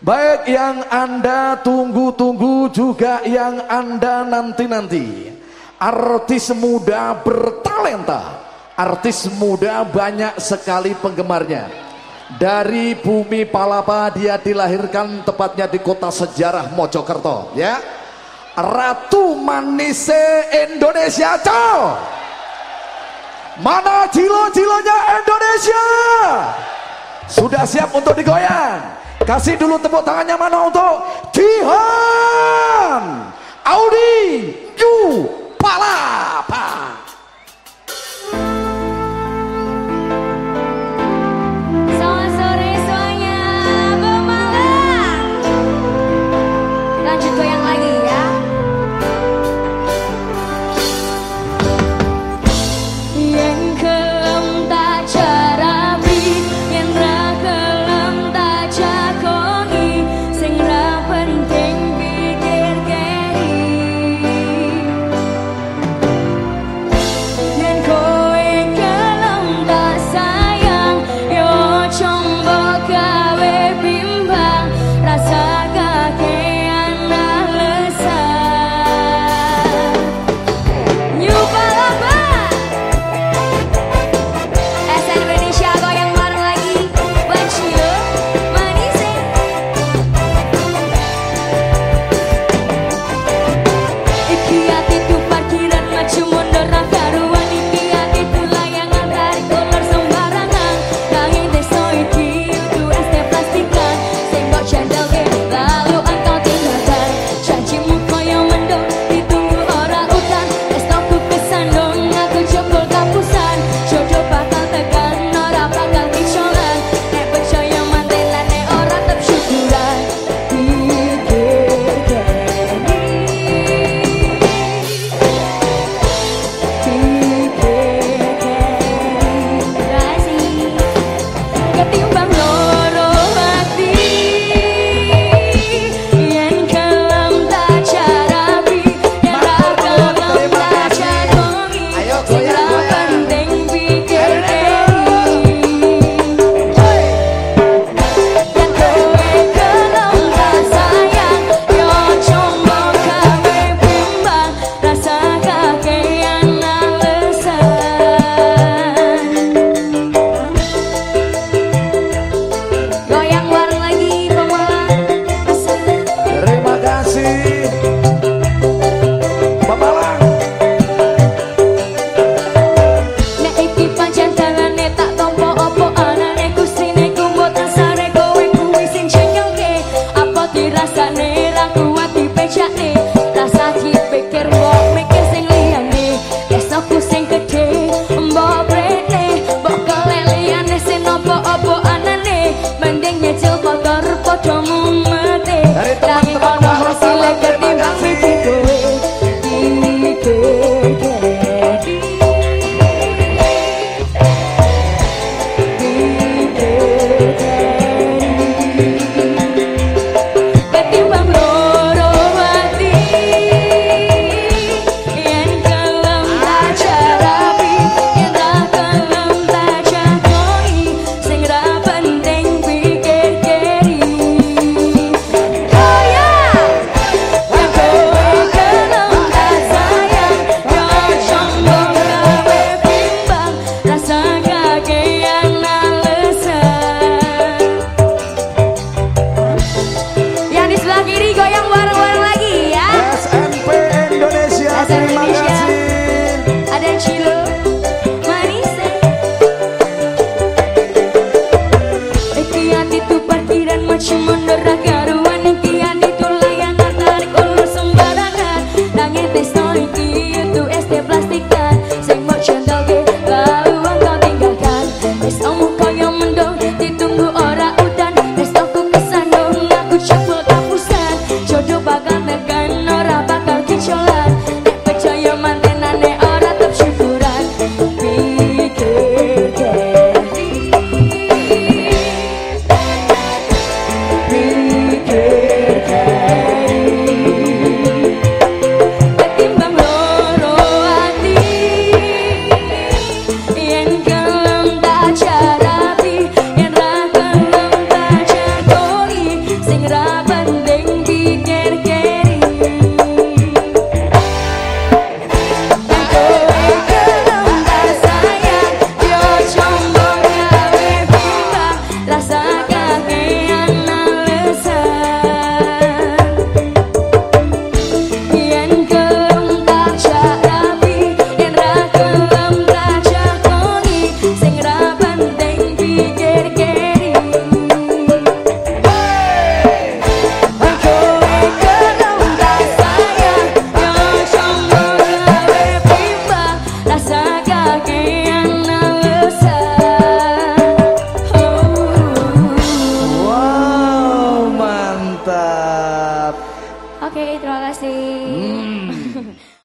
Baik yang Anda tunggu-tunggu juga yang Anda nanti-nanti. Artis muda bertalenta. Artis muda banyak sekali penggemarnya. Dari bumi Palapa dia dilahirkan tepatnya di kota sejarah Mojokerto, ya. Ratu Manise Indonesia, cow. Mana cilo-cilonya Indonesia? Sudah siap untuk digoyang? Kasih dulu tepuk tangannya mana untuk Jihan